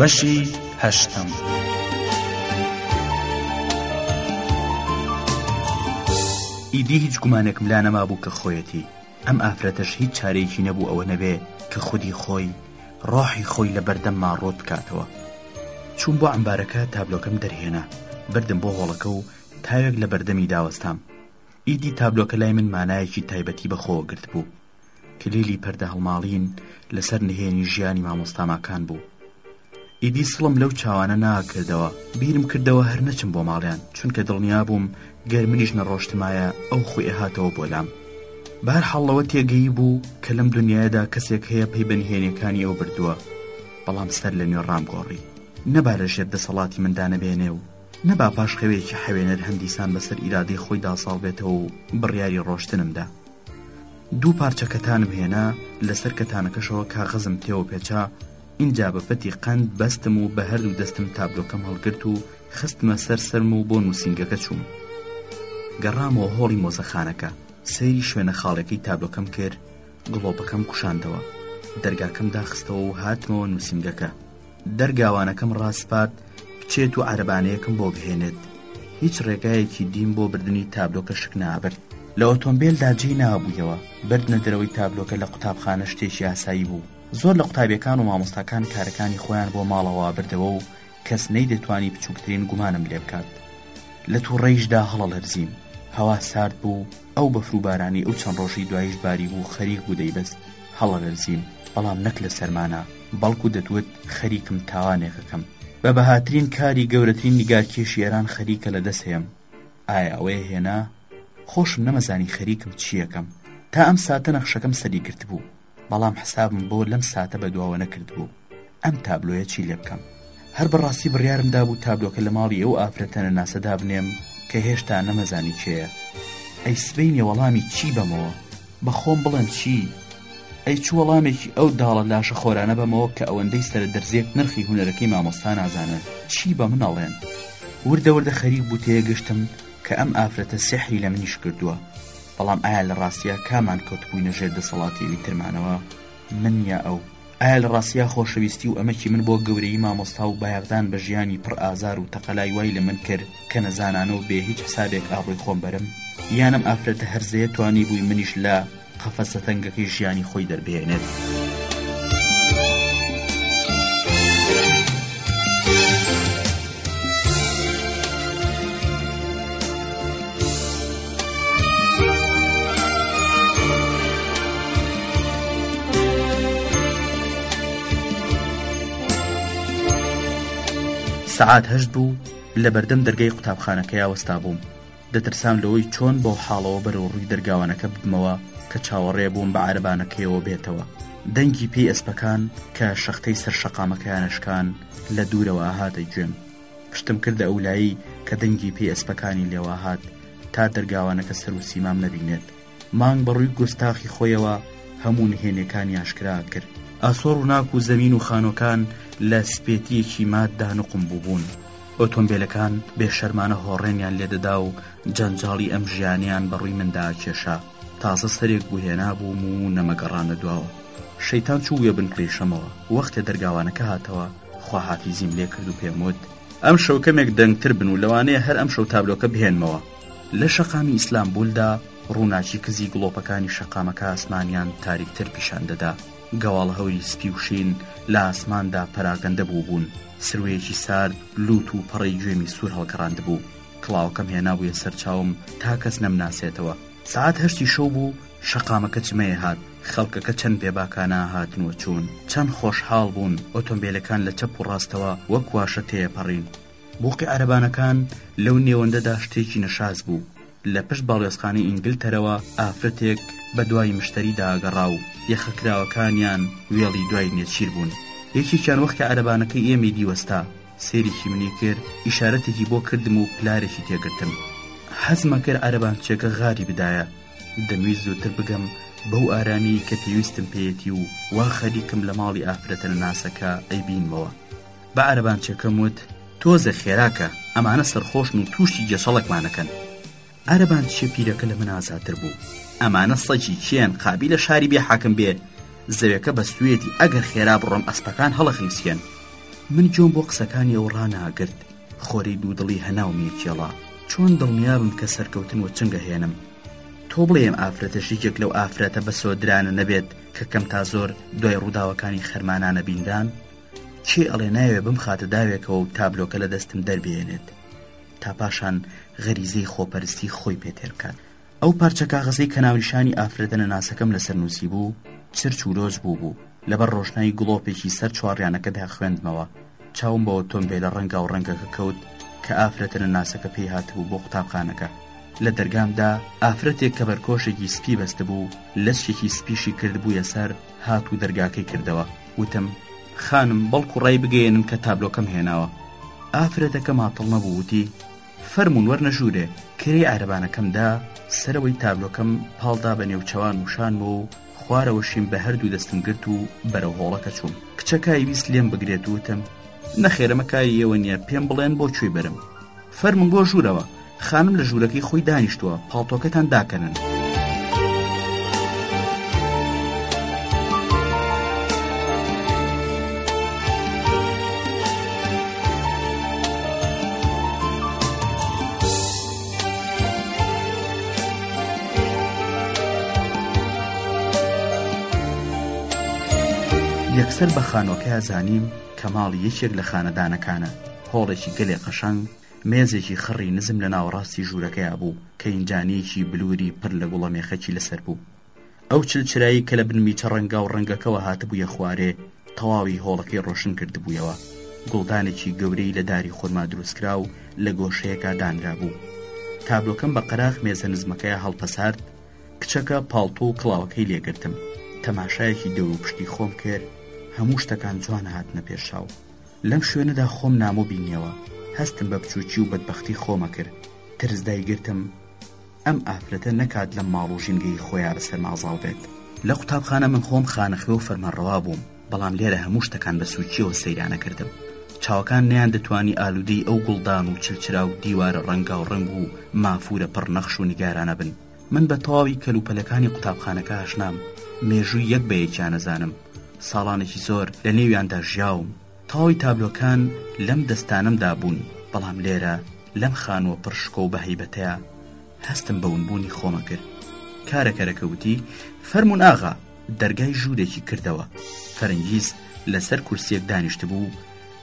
بەشی هەشتەم. ئیدی هیچ گومانێکم لا نەمابوو کە خۆیەتی ئەم ئافرەتەش هیچ چارێکی نەبوو ئەوە نەبێ کە خودی خۆی ڕۆحی خۆی لە بەردەم ماڕۆت بکاتەوە چوون بۆ ئەمبارەکە تابلۆکەم دەرهێنا بردم بۆ هۆڵەکە و تاوێک لە بەردەمی داوەستام ئیدی تابلۆکە لای من مانایەکی تایبەتی بەخۆوە گرت بوو کلیلی پەردە هەڵماڵین لەسەر نهێنی ژیانی مامۆستاماکان بوو ئیدی سڵم لەو چاوانە ناکردەوە بیرم کردەوە هەر نەچم بۆ ماڵیان چونکە دڵنیا بووم گەر منیش نەڕۆشتمایە ئەو خوێ هاتەوە بۆ لام بار حەڵەوە تێگەی بوو کە لەم دنیادا کەسێک هەیە پەی بە نهێنەکانی ئەو بردووە بەڵام سەر لە نوێ ڕام گۆڕی نەبا لە ژێر دەسەڵاتی مندانەبێنێ و نەبا پاش خەوێکی حەوێنەر هەندیسان بەسەر ئیرادەی خۆیدا ساڵ بێتەوە و بڕیاری ڕۆشتنمدا دوو پارچە کەتانم هێنا لەسەر کەتانەکەشەوە کاغەزم تێوە پێچا ئینجا بە پەتی قەند بەستم و بە هەردوو دەستم تابلۆکەم هەڵگرت و خستمە سەر سرم و بۆ نووسینگەکە چووم گەڕامەوە هۆڵی مۆزەخانەکە سەیری شوێنە خاڵەکەی تابلۆکەم کرد گڵۆپەکەم کوشاندەوە دەرگاکەم داخستەوە و هاتمەوە نووسینگەکە دەرگاوانەکەم ڕاسپارد بچێت و عربانەیەکم بۆ بهێنێت هیچ ڕێگایەکی دیم بۆ بردننی تابلۆکە شک نابرد لە ئۆتۆمبیلدا جێ نابوویەوە بردنە دەرەوەی تابلۆکە لە قوتابخانە شتێکی ئاسایی بوو زۆر لە قوتابیەکان و مامۆستاکان کارەکانی خۆیان بۆ ماڵەوە بردەوە و کەس نەی دەتوانی بچووکترین گومانم لێ بکات لە تو ڕێیشدا هەڵەلەرزیم هەوا سارد بوو ئەو بەفروبارانی ئەو چەند ڕۆژی دوایش باری بوو خەریک بوو دەیبست هەڵەلەرزیم بەڵام نەک لە سەرمانە بەڵکو دەتوت خەریکم تاوانێکەکەم بە بەهاترین کاری گەورەترین نیگارکێشی ئێران خەریکە لە دەست هەیەم ئایا ئەوەیە هێنا خۆشم نەمەزانی خەریکم چییەکەم تا ئەم ساتە نەخشەکەم سەری گرت بوو بەڵام حسابم بۆ لەم ساتە بە دواوە نەکردبوو ئەم تابلۆیە چی لێ بکەم هەر بەڕاستی بڕیارم دابوو تابلۆکە لە ماڵی ئەو ئافرەتە نەناسە دابنێم کە هێشتا نەمەزانی کێیە ئەی سبەینێ وەڵامی چی بەمەوە بە خۆم بڵێم چی ئەی چ وەڵامێکی ئەو داڵە لاشە خۆرانە بەمەوە کە ئەوەندەی سەرە دەرزێک نرخی هوەرەکەی مامۆستا نازانن چی بە منەڵێن وردە وردە خەریک بوو تێگەشتم کە ئەم ئافرەتە سحری لە منیش کردووە بەڵام ئایا لە ڕاستیە کامان کەوتبووینە ژێر دەسەڵاتی ئەوی ترمانەوە من یا ئەو ئایا لە ڕاستیا خۆشەویستی و ئەمەکی من بۆ گەورەی مامۆستا و بایەخدان بە ژیانی پڕ ئازار و تەقەلای وای لە من کرد کە نەزانانە و بێ هیچ حسابێک ئابڕوی خۆم بەرم یان ئەم ئافرەتە هەرزەیە توانی بووی منیش لە قەفەسە تەنگەکەی ژیانی خۆی دەربهێنێت؟ سەعات هەشت بوو لە بەردەم دەرگای قوتابخانەکەی وەستا بووم دەترسام لەوەی چۆن بەو حاڵەوە بەرەو ڕووی دەرگاوانەکە ببمەوە کە چاوەڕێ بووم بە عربانەکەیەوە بێتەوە دەنگی پێی ئەسپەکان کە شەختەی سەر شەقامەکەیانشکان لە دوورەوە هاتە گوێم پشتم کردە ئەولایی کە دەنگی پێی ئەسپەکانی لێوا هات تا دەرگاوانەکە سەر و سیمام نەبینێت. مانگ بە ڕووی گوستاخی خۆیەوە هەموو نهێنیەکانی ئاشکرا کرد. ئاسۆ ڕووناک و زەمین و خانوەکان لە سپێتییەکی مات دا نوقم بووبوون. ئۆتۆمبێلەکان بێ شەرمانە هۆڕێنیان لێ دەدا و جەنجاڵی ئەم ژیانەیان بە ڕووی مندا ئەکێشا. تازە سەرێک بوو هێنابووم و نەمەگەڕانە دواوە. شەیتان چووبوویە بن قریشەمەوە. وەختێ دەرگاوانەکە هاتەوە، خواحافیزیم لێ کرد و پێم وت ئەمشەو کەمێک دەنگتر بن و لەوانەیە هەر ئەمشەو تابلۆکە بهێنمەوە لە شەقامی ئیسلامبولدا ڕووناکی کزی گڵۆپەکانی شەقامەکە ئاسمانیان تاریکتر پیشان دەدا گەواڵ هەوری سپی و شین لە ئاسماندا پەراگەندە بووبوون سروەیەکی سارد لووت و پەڕەی گوێمی سوور هەڵکەڕاندبوو کڵاوەکەم هێنابوویە سەرچاوم تا کەس نەمناسێتەوە سەعات هەشتی شەو بوو شەقامەکە چمەیە هات خەڵکەکە چەند بێباکانە هاتن و چوون، چەند خۆشحاڵ بوون، ئۆتۆمبێلەکان لە چەپ و ڕاستەوە وەک واشە تێیەپەڕین. بووقی عەرەبانەکان لەو نێوەندەدا شتێکی نەشاز بوو، لە پشت باڵیۆزخانەی ئینگلتەرەوە ئافرەتێک بە دوای مشتەریدا ئەگەڕا و یەخە کراوەکانیان وێڵی دوای نێچیر بوون. یەکێکیان وەختی عەرەبانەکەی ئێمەی دی وەستا، سەیرێکی منی کرد، ئیشارەتێکی بۆ کردم و پلارێکی تێ گرتم. حەزمەکرد عەرەبانچییەکە غاری بدایە، دەمویست زووتر بگەم بەو ئارامیی کە پێویستم پێیەتی و وا خەریکم لە ماڵی ئافرەتە نەناسەکە ئەیبینمەوە بە عەرەبانچەکەم وت تۆزێ خێراکە ئەمانە سەرخۆشن و تووشی جێسەڵکمانەکەن عەرەبان چێ پیرەکە لە من ئازاتر بوو ئەمانە سەجی چێن قابی لە شاری بێ حاکم بێ زەوێکە بە سوێتی ئەگەر خێرا بڕۆم ئەسپەکان هەڵەخلیسکێن من جۆم بۆ قسەکانی ئەو ڕاناگرت خۆری دوودڵی هەناو میکێڵا چۆن دڵنیابم کە سەرکەوتن و چنگە هێنم تۆ بڵێ ئەم ئافرەتە شیکێک لەو ئافرەتە بە سۆدرانە نەبێت کە کەم تا زۆر دوای ڕووداوەکانی خەرمانانە بیندان چی ئەڵێ ناوێ بم خاتە داوێکەوە و تابلۆکە لە دەستم دەربێنێت تا پاشان غەریزەی خۆپەرستی خۆی پێتێر بکات ئەو پارچە کاغەزەی کە ناونیشانی ئافرەتە نەناسەکەم لەسەر نووسیبوو چرچ و لۆچ بووبوو، لەبەر ڕۆشنایی گڵۆپێکی سەر چواڕیانەکەدا خوێندمەوە، چاوم بە ئۆتۆمبێلە ڕەنگاو ڕەنگەکە کەوت کە ئافرەتە نەناسەکە پێی هاتبوو بۆ قوتابخانەکە، لە دەرگامدا ئافرەتێک کە بەرکۆشێکی سپی بەستبوو لەچکێکی سپیشی کردبوویە سەر، هات و دەرگاکەی کردەوە، وتم، خانم بەڵکو ڕایبگەیەنن کە تابلۆکەم هێناوە، ئافرەتەکە ماتڵ نەبوو وتی، فەرموون وەرنە ژوورێ. کرێی عارەبانەکەم دا، سەرەوەی تابلۆکەم پاڵ دا بە نێوچەوان وشانمەوە و خوارەوەشیم بە هەردوو دەستم گرت و بەرەو هۆڵەکە چووم. کچەکای ویست لێم بگرێت وتم. نەخێر ئەمە کاری ئێوە نییە، پێم بڵێن بۆ کوێی بەرم. فەرموون بۆ ژوورەوە. خانم لە ژوورەکەی خۆی دانیشتووە، پاڵتۆکەتان داکەنن. یەکسەر بە خانوەکەیا زانیم کە ماڵی یەکێک لە خانەدانەکانە هۆڵێکی گەلێ قەشەنگ مێزێکی خڕی نزم لە ناوەڕاستی ژوورەکەیا بوو کە ئینجانەیەکی بلووری پڕ لە گوڵەمێخەکی لەسەر بوو ئەو چلچرایی کە لە بن میچە ڕەنگا و ڕەنگەکەەوە هاتبووە خوارێ تەواوی هۆڵەکەی ڕۆشن کردبوویەوە گوڵدانێکی گەورەی لە داری خۆرما دروستکرا و لە گۆشەیەکە دانرا بوو تابلۆکەم بە قەراخ مێزە نزمەکەی هەڵپەسارد کچەکە پاڵتۆ و کڵاوەکەی لێگرتم تەماشایەکی دەور و پشتی خۆم کرد هەموو شتەکان جوان هاتنە پێشاو لەم شوێنەدا خۆم نامۆ بینیەوە هەستم بە بچووکی و بەدبختی خۆمە کرد ترسدای گرتم ئەم ئافرەتە نەکات لەم ماڵ و ژینگەی خۆیا بەسەر ما زاڵ بێت. لە قوتابخانە من خۆم خانەخوێ و فەرمانڕەوا بووم، بەڵام لێرە هەموو شتەکان بە سووکییەوە سەیران ئەکردم. چاوەکان نەیاندەتوانی ئالوودەی ئەو گوڵدان و چلچرا و دیوارە ڕەنگاوڕەنگ و مافوورە پڕ نەخش و نیگارانە بن. من بە تەواوی کەلوپەلەکانی قوتابخانەکە ئاشنام، مێژووی یەک بە یەکیان ئەزانم. ساڵانێکی زۆر لە نێویاندا ژیاوم. تەواوی تابلۆکان لەم دەستانەمدا بوون، بەڵام لێرە لەم خانووە پڕ شکۆ و بەهەیبەتەیا هەستم بە ونبوونی خۆمە کرد. کارەکەرەکە وتی، فەرموون ئاغا! دەرگای ژوورێکی کردەوە. فەرنگیز لەسەر کورسییەک دانیشتبوو و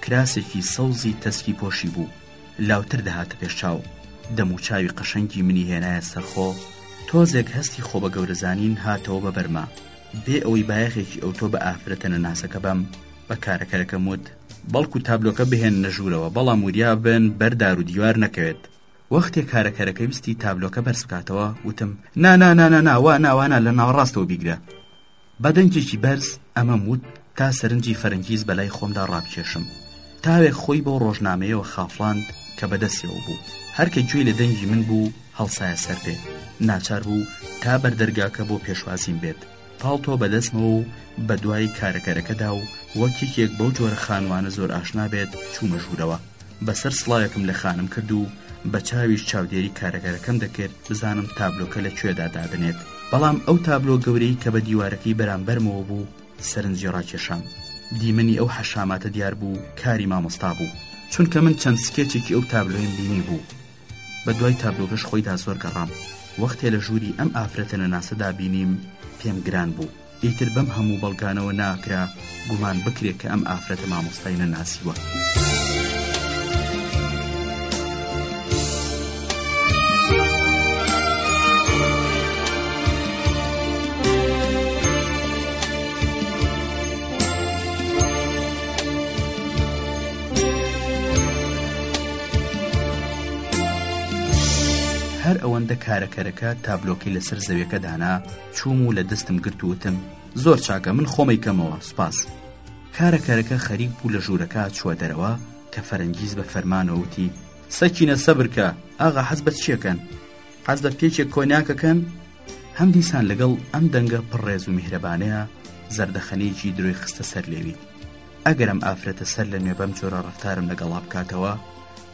کراسێکی سەوزی تەسکی پۆشیبوو، لاوتر دەهاتە پێش چاو. دەموچاوی قەشەنگی منی هێنایە سەرخۆ، تۆزێک هەستی خۆبەگەورەزانین هاتەوە بە بەرما، بێ ئەوەی بایەخێکی ئەوتۆ بە ئافرەتە نەناسەکە بەم، بە کارەکەرەکەم وت بەڵکو تابلۆکە بهێننە ژوورەوە بەڵام وریا بن بەر دار و دیوار نەکەوێت وەختێ کارەکەرەکە ویستی تابلۆکە بەرز بکاتەوە وتم ناناناناناوا ناوانە لە ناوەڕاستەوە بیگرە بە دەنگێکی بەرز ئەمەم وت تا سەرنجی فەرنگیز بەلای خۆمدا ڕابکێشم تاوێک خۆی بۆ ڕۆژنامەیەوە خافڵاند کە بەدەستیەوە بوو هەرکە گوێی لە دەنگی من بوو هەڵسایە سەر پێ ناچار بوو تا بەردەرگاکە بۆ پێشوازیم بێت پاڵتۆ بە دەستمەوە و بە دوای کارەکەرەکەدا و وەک یەکێک بەو جۆرە خانوانە زۆر ئاشنا بێت چوومە ژوورەوە بەسەر سڵاوێکم لە خانم کرد و بە چاویش چاودێری کارەکەرەکەم دەکرد بزانم تابلۆکە لە کوێدا دادنێت بەڵام ئەو تابلۆ گەورەی کە بە دیوارەکەی بەرامبەرمەوە بوو سەرنجی ڕاکێشام دیمەنی ئەو حەشاماتە دیار بوو کاری مامۆستا بوو چونکە من چەند سکێچێکی ئەو تابلۆیم بینی بوو بە دوای تابلۆکەش خۆیدا زۆر گەڕام وەختێ لە ژووری ئەم ئافرەتە نەناسەدا بینیم پێم گران بوو ئیتر بەم هەموو بەڵگانەوە ناکرا گومان بکرێت کە ئەم ئافرەتە مامۆستای نەناسیوە. هەر ئەوەندە کارەکەرەکە تابلۆکەی لەسەر زەویەکە دانا چووم و لە دەستم گرت وتم زۆر چاکە من خۆمەی کەمەوە سپاس کارەکەرەکە خەریک بوو لە ژوورەکە چوە دەرەوە کە فەرەنگیز بە فەرمانەوەوتی سەکینە سەبرکە ئاغا حەز بە چیەکەن حەز بە پێچێک کۆنیاکەکەن هەم دیسان لەگەڵ ئەم دەنگە پڕڕێز و میهرەبانەیە زەردەخەنەیەکی درۆی خستە سەر لێوی ئەگەر ئەم ئافرەتە سەر لە نوێ بەم جۆرە ڕفتارم لەگەڵا بکاتەوە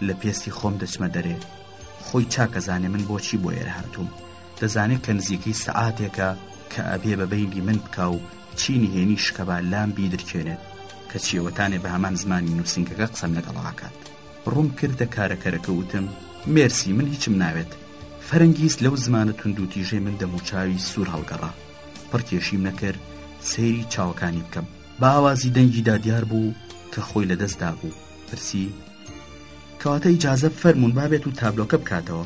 لە پێستی خۆم دەچمە دەرێ خۆی چاکەزانێ من بۆچی بۆ ئێرە هاتووم دەزانێت کە نزیکەی سەعاتێکە کە ئەبێ بە بینی من بکا و چی نهێنی شکەبا لام بیدرکێنێت کە چێوەتانێ بە هەمان زمانی نووسنگەکە قسەم لەگەڵاکات ڕوم کردە کارەکەرەکە وتم مێرسی من هیچم ناوێت فەرەنگیز لەو زمانە توندوتیژەی من دەموچاوی سوور هەڵگەڕا پڕکێشیم نەکرد سەیری چاوەکانی بکەم بە ئاوازی دەنگیدا دیار بوو کە خۆی لەدەست دابوو پرسی کەواتە ئیجازە فەرمونون بابێت و تابلۆکە بکاتەوە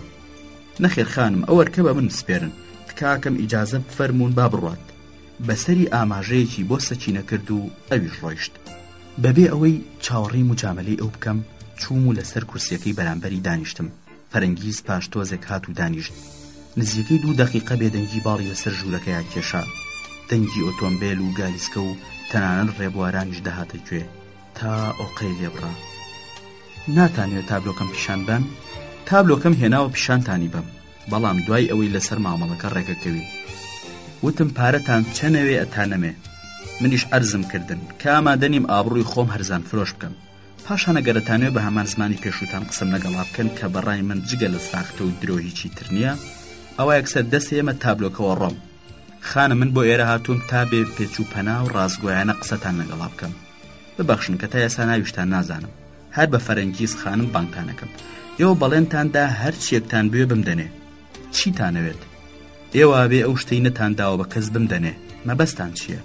نەخێر خانم ئەوەرکە بە من سپێرن تکاکەم ئیجازە فەرمونون با بڕات بەسەری ئاماژەیەکی بۆ سەکینە کرد و ئەویش ڕۆیشت بەبێ ئەوەی چاوەڕی مجاملەی ئەو بکەم چووم و لەسەر کورسیەکەی بەرامبەری دانیشتم فەرەنگیز پاش تۆزێک هات و دانیشت نزیکەی دوو دەقیقە بێدەنگی باڵی لەسەر ژوورەکەیان کێشا دەنگی ئۆتۆمبێل و گالیسکە و تەنانەت ڕێبوارانیش دەهاتە گوێ تا ئۆقەی لێبڕا ناتانەوێت تابلۆکەم پیشان بەن تابلۆکەم هێناوە پیشانتانی بەم بەڵام دوای ئەوەی لەسەر مامەڵەکە ڕێگەکەوین وتم پارەتان چەنەوێ ئەتانەمێ منیش ئەرزم کردن کامادەنیم ئابڕووی خۆم هەرزان فرۆش بکەم پاشان ئەگەر دەتانەوێت بە هەمان زمانی پێشووتان قسەم لەگەڵا بکەن کە بەڕای من جگە لە ساختە و درۆ هیچی تر نییە ئەوە یەکسەر دەست ئێمە تابلۆکەوە ڕۆم خانە من بۆ ئێرە هاتووم تا بێ پێچ و پەنا و ڕاستگۆیانە قسەتان لەگەڵا بکەم ببەخشن کە تا ئێستا ناویشتان نازانم هەر بە فەرەنگیز خانم بانکانەکەم ئێوە بەڵێنتاندا هەر چیەکتان بوێ بمدەنێ چیتانەوێت ئێوە بێ ئەو شتەی نەتانداوە بە کەس بمدەنێ مەبەستان چییە؟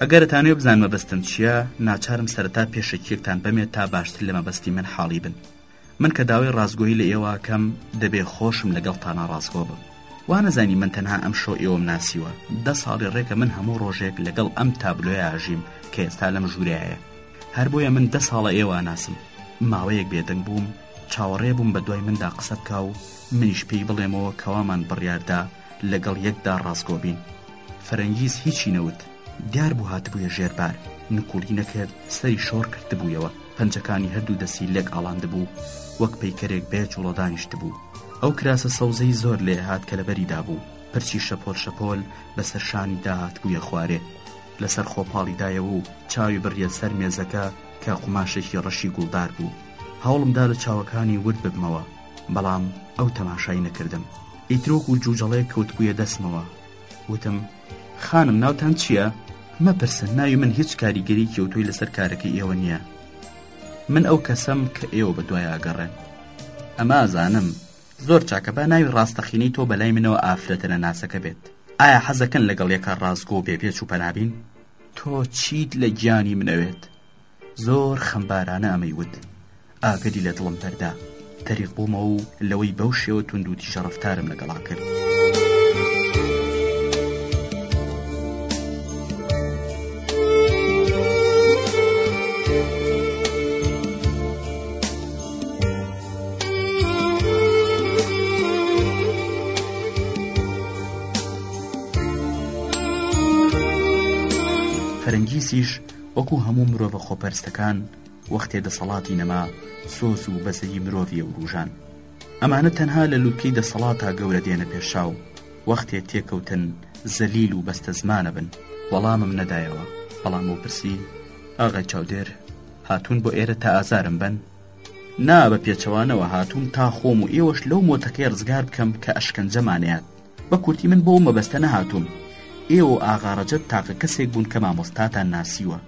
ئەگەر ئەتانەوێ بزان مەبەستم چییە ناچارم سەرتا پێشەکیەکتان بەمێ تا باشتر لە مەبەستی من حاڵی بن من کە داوای ڕاستگۆی لە ئێواکەم دەبێ خۆشم لەگەڵ تانا ڕاستگۆ بم وانەزانی من تەنها ئەم شۆ ئێوەم ناسیوە دە ساڵی ڕێکە من هەموو ڕۆژێک لەگەڵ ئەم تابلۆی ئاژیم کە ئێستا لەم ژوورایە هەر بۆیە من دە ساڵە ئێوە ناسم ماوەیەک بێدەنگ بووم چاوەڕێ بووم بە دوای مندا قسە بکە و منیش پێی بڵێمەوە کەوامان بڕیاردا لەگەڵ یەکدا ڕاستگۆ بین. فەرەنگیز هیچی نەوت، دیار بوو هاتبوویە ژێر بار، نکوڵی نەکرد، سەری شۆڕ کردبوویەوە، پەنجەکانی هەردوو دەستی لێک ئاڵاندبوو، وەک پەیکەرێک بێ جووڵە دانیشتبوو. ئەو کراسە سەوزەی زۆر لێ هات کە لە بەری دابوو، پرچی شەپۆل شەپۆل بە سەر شانی دا هاتبوویە خوارێ. لە سەر خۆ پاڵی دایەوە و چاوی بڕیە سەر مێزەکە کە قوماشێکی ڕەشی گوڵدار بوو. هەوڵم دا لە چاوەکانی ورد ببمەوە، بەڵام ئەو تەماشای نەکردم. ئیتر وەکو جوجەڵەیەک کەوتبوویە دەستمەوە وتم خانم ناوتان چییە؟ مەپرسە ناوی من هیچ کاریگەری کێوتوی لەسەر کارەکەی ئێوە نییە من ئەو کەسەم کە ئێوە بە دوای ئاگەڕێن ئەمە ئازانم زۆر چاکە با ناوی ڕاستەخینەی تۆ بەلای منەوە ئافرەتە لە ناسەکە بێت ئایا حەزەکەن لەگەڵ یەکە ڕاستگۆ بێ پێچ و پەنابین تۆ چیت لە گیانی منەوێت زۆر خەمبارانە ئەمەی وت ئاگری لە دڵم دەردا تەریق بوومەوە و لەوەی بەو شێوە توندوتی شەڕفتارم لەگەڵا کرد. وەکو هەموو مرۆڤە خۆپەرستەکان وەختێ دەسەڵاتی نەما سۆز و بەزەیی مرۆڤی وروژان ئەمانە تەنها لە لوتکەی دەسەڵاتا گەورە دێنە پێشاو وەختێ تێکەوتن زەلیل و بەستە زمانە بن وەڵامم نەدایەوە بەڵام و پرسی ئاغای چاودێر هاتوون بۆ ئێرە تا ئازارم بن نا بە پێچەوانەوە هاتووم تا خۆم و ئێوەش لەو مۆتەکەی ڕزگار بکەم کە ئەشکەنجەمانەیە بە کورتی من بۆ ئەو مەبەستە نەهاتووم. ئێوە و ئاغا ڕەجەب تاقە کەسێک بوون کە مامۆستاتان ناسیوە.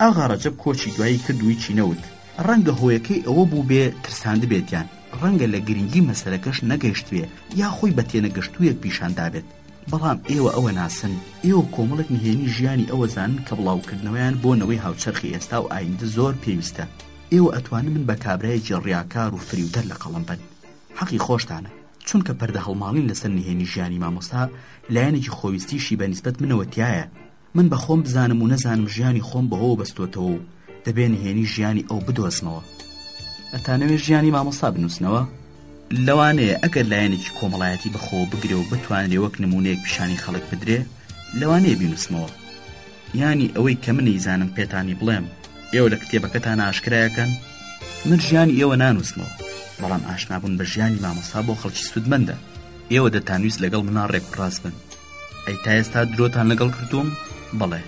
ئاغا ڕەجەب کۆچی دوایی کرد و هیچی نەوت. ڕەنگە هۆیەکەی ئەوە بووبێ ترساندبێتیان، ڕەنگە لە گرنگی مەسەلەکەش نەگەیشتبێ یا خۆی بە تێنەگەشتوویەک پیشان دابێت. بەڵام ئێوە ئەوە ناسن. ئێوە کۆمەڵێک نهێنی ژیانی ئەوە زانن کە بڵاوکردنەوەیان بۆ نەوەی هاوچەرخی ئێستا و ئایندە زۆر پێویستە. ئێوە ئەتوانن من بە کابرایەکی ڕیاکار و فریودەر لە قەڵەم بەن. حەقی خۆشتانە. چونکە پەردە هەڵماڵین لەسەر نهێنی ژیانی مامۆستا لایەنێکی خۆویستیشی بە نیسبەت منەوە تیایە من بە خۆم بزانم و نەزانم ژیانی خۆم بەهۆوە بەستۆتەوە و دەبێ نهێنی ژیانی ئەو بدۆزمەوە ئەتانەوێ ژیانی مامۆستا بنووسنەوە؟ لەوانەیە ئەگەر لایەنێکی کۆمەڵایەتی بەخۆوە بگرێ و بتوانرێ وەک نموونەیەک پیشانی خەڵک بدرێ لەوانەیە بینووسمەوە. یانی ئەوەی کە منی زانم پێتانی بڵێم ئێوە لە کتێبەکەتان ئاشکرایەکەن من ژیانی ئێوە نانووسمەوە بەڵام ئاشنابوون بە ژیانی مامۆسا بۆ خەڵکی سوودمەندە ئێوە دەتانویست لەگەڵ منا ڕێکڕاز بن ئەی تا ئێستا درۆتان لەگەڵ کردووم بڵێ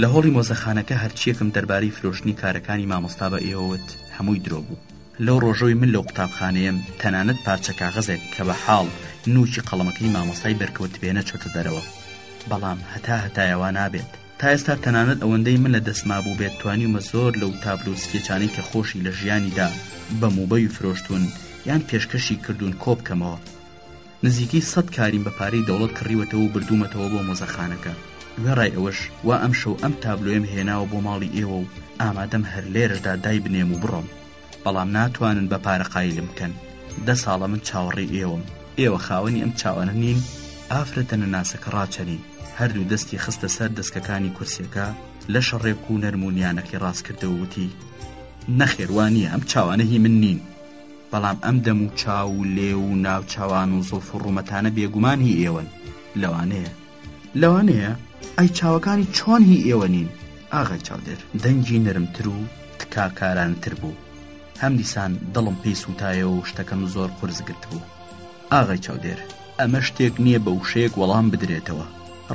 لە هۆڵی مۆزەخانەکە هەرچیەکم دەربارەی فرۆشتنی کارەکانی مامۆستا بە ئێوەوت هەمووی درۆ بوو لەو ڕۆژەوەی من لەو قوتابخانەیەم تەنانەت پارچە کاغەزێک کە بە حاڵ نووکی قەڵەمەکەی مامۆستای بەرکەوتبێ نەچۆتە دەرەوە. بەڵام هەتا هەتایە وا نابێت. تا ئێستا تەنانەت ئەوەندەی من لە دەست مابووبێت توانیومە زۆر لەو تابلۆ و سکێچانەی کە خۆشی لە ژیانیدا بە موبەوی فرۆشتوون یان پێشکەشی کردوون کۆ بکەمەوە. نزیکەی سەد کاریم بە پارەی دەوڵەت کڕیوەتەوە و بردوومەتەوە بۆ مۆزەخانەکە، وێڕای ئەوەش وا ئەم شەو ئەم تابلۆیەم هێناوە بۆ ماڵی ئێوە و ئامادەم هەر لێرەشدا دایبنێم و بڕۆم، بەڵام ناتوانن بە پارە قایلم بکەن، دە ساڵە من چاوەڕێی ئێوەم. ئێوە خاوەنی ئەم چاوانە نین؟ ئافرەتە نەناسەکە ڕاچەنی، هەردوو دەستی خستە سەر دەسکەکانی کورسییەکە، لەشە ڕێک و نەرم و نیانەکەی ڕاست کردەوە و وتی. نەخێر وا نییە، ئەم چاوانە هی من نین. بەڵام ئەم دەم و چاو و لێو و ناوچاوان و زوڵف و ڕوومەتانە بێگومان هی ئێوەن لەوانەیە لەوانەیە ئەی چاوەکانی چۆن هی ئێوە نین ئاغای چاودێر دەنگی نەرمتر و تکاکارانتر بوو هەم دیسان دڵم پێی سووتایە و شتەکەم زۆر قرس گرت بوو ئاغای چاودێر ئەمە شتێک نییە بە وشەیەک وەڵام بدرێتەوە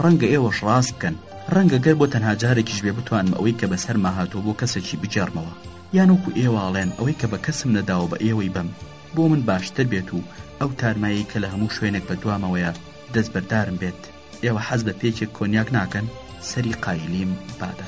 ڕەنگە ئێوەش ڕاست بکەن ڕەنگە گەر بۆ تەنها جارێکیش بێ بتوانم ئەوەی کە بەسەرما هاتووە بۆ کەسێکی بگێڕمەوە یان وەکو ئێوە ئەڵێن ئەوەی کە بە کەسم نەداوە بە ئێوەی بەم بۆ من باشتر بێت و ئەو تارمایەی کە لە هەموو شوێنێک بە دوامەوەیە دەستبەردارم بێت ئێوە حەز بە پێکێک کۆنیاک ناکەن سەری قایلیم بادە.